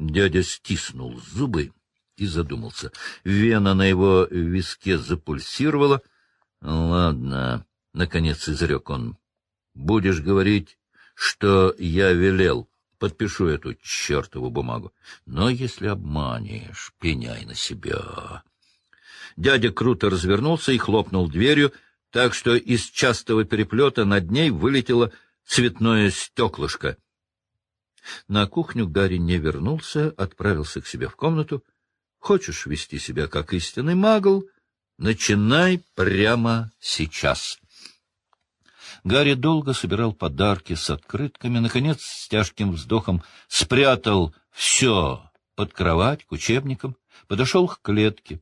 Дядя стиснул зубы и задумался. Вена на его виске запульсировала. — Ладно, — наконец изрек он, — будешь говорить, что я велел. Подпишу эту чертову бумагу. Но если обманешь, пеняй на себя. Дядя круто развернулся и хлопнул дверью, так что из частого переплета над ней вылетело цветное стеклышко. На кухню Гарри не вернулся, отправился к себе в комнату. Хочешь вести себя как истинный магл? Начинай прямо сейчас. Гарри долго собирал подарки с открытками, наконец, с тяжким вздохом спрятал все под кровать к учебникам, подошел к клетке.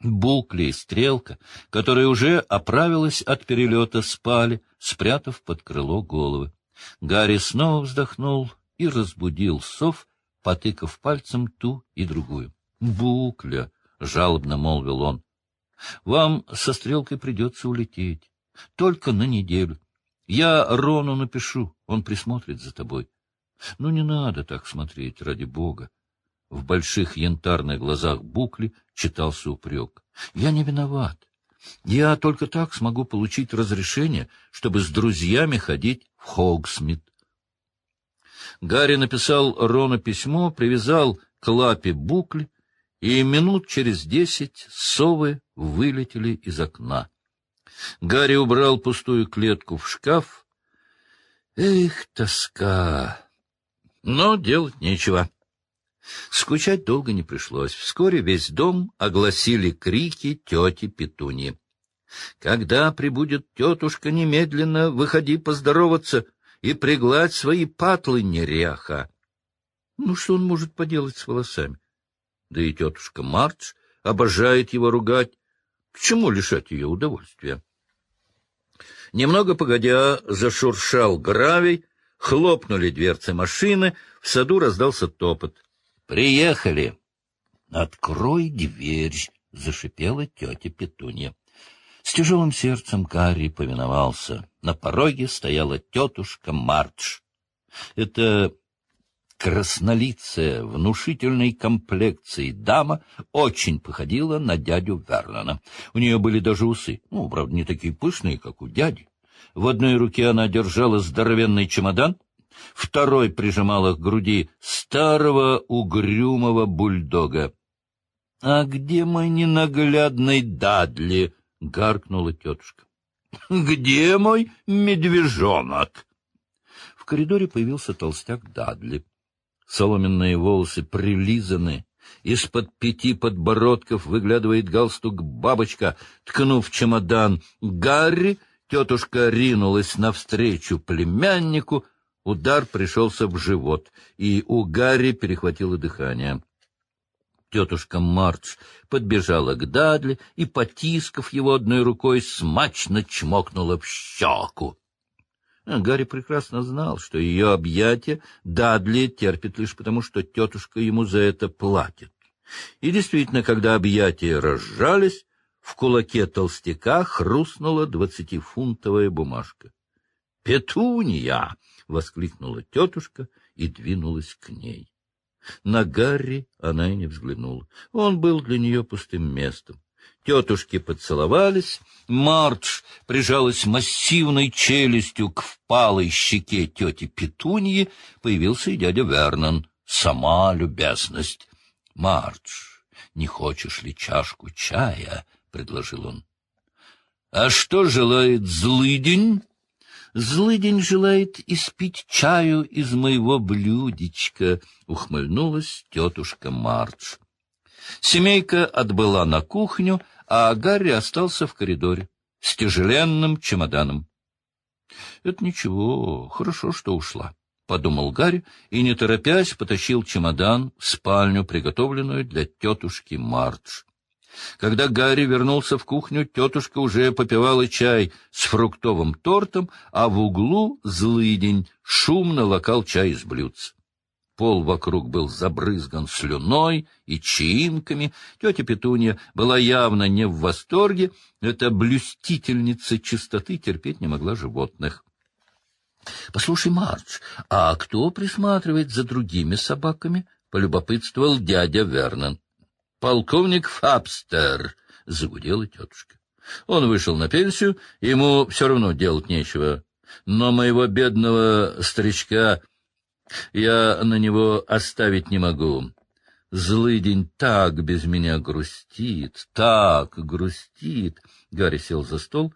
Букли и стрелка, которая уже оправилась от перелета, спали, спрятав под крыло головы. Гарри снова вздохнул и разбудил сов, потыкав пальцем ту и другую. — Букля! — жалобно молвил он. — Вам со стрелкой придется улететь. Только на неделю. Я Рону напишу, он присмотрит за тобой. Ну, не надо так смотреть, ради бога. В больших янтарных глазах Букли читался упрек. Я не виноват. Я только так смогу получить разрешение, чтобы с друзьями ходить в Хогсмит. Гарри написал Рону письмо, привязал к лапе Букли, и минут через десять совы вылетели из окна. Гарри убрал пустую клетку в шкаф. Эх, тоска! Но делать нечего. Скучать долго не пришлось. Вскоре весь дом огласили крики тети Петуньи. «Когда прибудет тетушка, немедленно выходи поздороваться и пригладь свои патлы, неряха!» Ну, что он может поделать с волосами? Да и тетушка Мардж обожает его ругать. К чему лишать ее удовольствия? Немного погодя, зашуршал гравий, хлопнули дверцы машины, в саду раздался топот. «Приехали!» «Открой дверь!» — зашипела тетя Петунья. С тяжелым сердцем Карри повиновался. На пороге стояла тетушка Мардж. Это краснолицая, внушительной комплекции дама очень походила на дядю Вернона. У нее были даже усы, ну, правда, не такие пышные, как у дяди. В одной руке она держала здоровенный чемодан, второй прижимала к груди старого угрюмого бульдога. — А где мой ненаглядный Дадли? — гаркнула тетушка. — Где мой медвежонок? В коридоре появился толстяк Дадли. Соломенные волосы прилизаны, из-под пяти подбородков выглядывает галстук-бабочка, ткнув чемодан. Гарри, тетушка ринулась навстречу племяннику, удар пришелся в живот, и у Гарри перехватило дыхание. Тетушка Мардж подбежала к Дадли и, потискав его одной рукой, смачно чмокнула в щеку. Гарри прекрасно знал, что ее объятия Дадли терпит лишь потому, что тетушка ему за это платит. И действительно, когда объятия разжались, в кулаке толстяка хрустнула двадцатифунтовая бумажка. «Петунья!» — воскликнула тетушка и двинулась к ней. На Гарри она и не взглянула. Он был для нее пустым местом. Тетушки поцеловались, Мардж прижалась массивной челюстью к впалой щеке тети Петуньи, появился и дядя Вернон. Сама любезность. — Мардж, не хочешь ли чашку чая? — предложил он. — А что желает злыдень? — Злыдень желает испить чаю из моего блюдечка, — ухмыльнулась тетушка Мардж. Семейка отбыла на кухню, а Гарри остался в коридоре с тяжеленным чемоданом. — Это ничего, хорошо, что ушла, — подумал Гарри и, не торопясь, потащил чемодан в спальню, приготовленную для тетушки Мардж. Когда Гарри вернулся в кухню, тетушка уже попивала чай с фруктовым тортом, а в углу злыдень шумно локал чай из блюдца. Пол вокруг был забрызган слюной и чаинками. Тетя Петунья была явно не в восторге. Эта блюстительница чистоты терпеть не могла животных. — Послушай, Мардж, а кто присматривает за другими собаками? —— полюбопытствовал дядя Вернон. — Полковник Фабстер, — загудела тетушка. Он вышел на пенсию, ему все равно делать нечего. Но моего бедного старичка я на него оставить не могу. Злый день так без меня грустит, так грустит. Гарри сел за стол,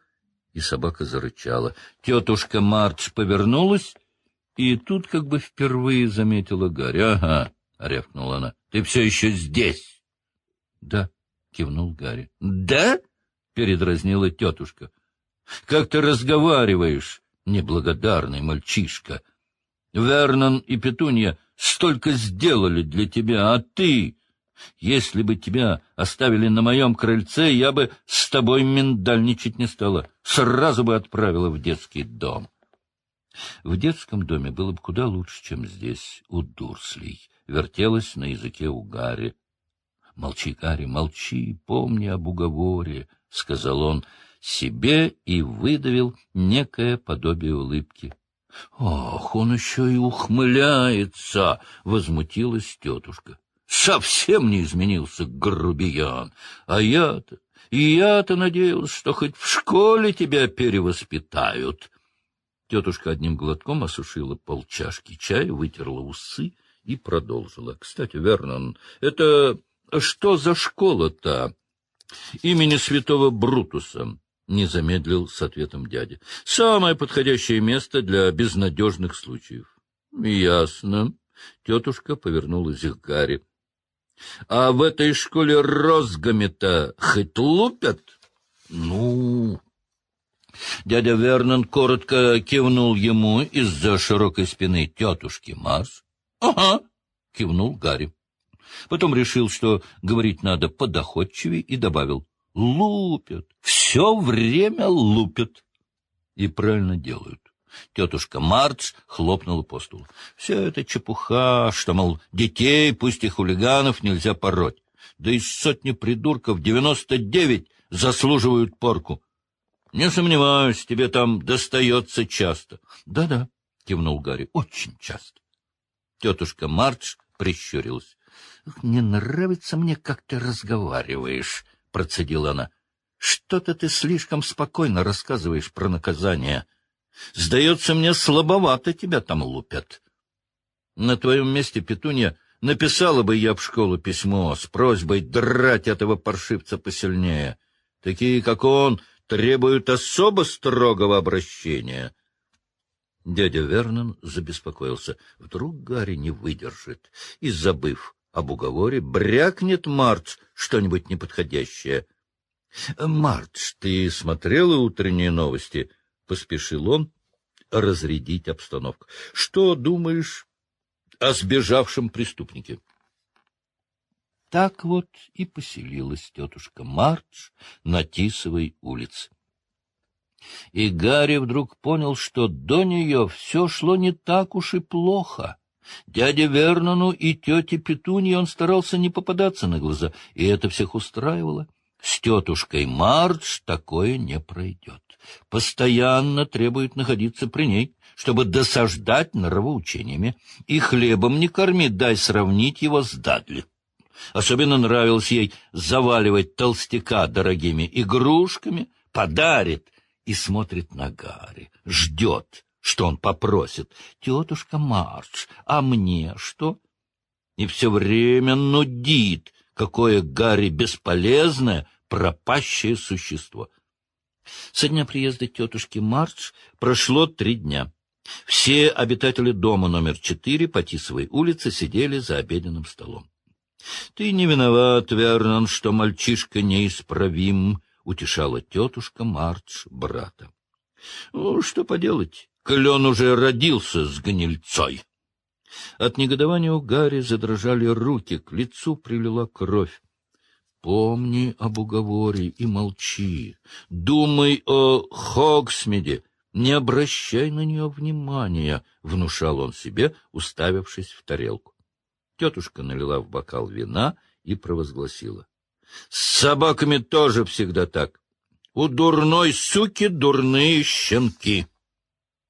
и собака зарычала. Тетушка Мардж повернулась, и тут как бы впервые заметила Гарри. — Ага, — рявкнула она, — ты все еще здесь? — Да, — кивнул Гарри. — Да? — передразнила тетушка. — Как ты разговариваешь, неблагодарный мальчишка? Вернон и Петунья столько сделали для тебя, а ты... Если бы тебя оставили на моем крыльце, я бы с тобой миндальничать не стала. Сразу бы отправила в детский дом. В детском доме было бы куда лучше, чем здесь, у Дурслей. Вертелась на языке у Гарри. — Молчи, Гарри, молчи, помни об уговоре, — сказал он себе и выдавил некое подобие улыбки. — Ох, он еще и ухмыляется! — возмутилась тетушка. — Совсем не изменился грубиян. А я-то, я-то надеялся, что хоть в школе тебя перевоспитают. Тетушка одним глотком осушила полчашки чая, вытерла усы и продолжила. — Кстати, Вернон, это что за школа-то? Имени святого Брутуса не замедлил с ответом дядя. — Самое подходящее место для безнадежных случаев. — Ясно. Тетушка повернулась к Гарри. — А в этой школе розгами-то хоть лупят? — Ну... Дядя Вернон коротко кивнул ему из-за широкой спины тетушки Марс. — Ага, — кивнул Гарри. Потом решил, что говорить надо подоходчивее, и добавил лупят, все время лупят. И правильно делают. Тетушка Марч хлопнула по столу. Все это чепуха, что, мол, детей, пусть и хулиганов, нельзя пороть. Да из сотни придурков девяносто девять заслуживают порку. Не сомневаюсь, тебе там достается часто. Да — Да-да, — кивнул Гарри, — очень часто. Тетушка Марч прищурилась. — Не нравится мне, как ты разговариваешь, — процедила она. — Что-то ты слишком спокойно рассказываешь про наказание. Сдается мне, слабовато тебя там лупят. На твоем месте, Петунья, написала бы я в школу письмо с просьбой драть этого паршивца посильнее. Такие, как он, требуют особо строгого обращения. Дядя Вернон забеспокоился. Вдруг Гарри не выдержит и, забыв об уговоре, брякнет Марч что-нибудь неподходящее. — Марч, ты смотрела утренние новости? — поспешил он разрядить обстановку. — Что думаешь о сбежавшем преступнике? Так вот и поселилась тетушка Марч на Тисовой улице. И Гарри вдруг понял, что до нее все шло не так уж и плохо. Дяде Вернону и тете Петунье он старался не попадаться на глаза, и это всех устраивало. С тетушкой Мардж такое не пройдет. Постоянно требует находиться при ней, чтобы досаждать нравоучениями. И хлебом не корми, дай сравнить его с Дадли. Особенно нравилось ей заваливать толстяка дорогими игрушками, подарит и смотрит на Гарри, ждет, что он попросит. Тетушка Марч, а мне что? И все время нудит, какое Гарри бесполезное, пропащее существо. Со дня приезда тетушки Марч прошло три дня. Все обитатели дома номер четыре по Тисовой улице сидели за обеденным столом. — Ты не виноват, Вернон, что мальчишка неисправим, — утешала тетушка Марч брата. — Ну, что поделать, коль уже родился с гнильцой. От негодования у Гарри задрожали руки, к лицу прилила кровь. Помни об уговоре и молчи. Думай о Хогсмеде. Не обращай на нее внимания, — внушал он себе, уставившись в тарелку. Тетушка налила в бокал вина и провозгласила. — С собаками тоже всегда так. У дурной суки дурные щенки.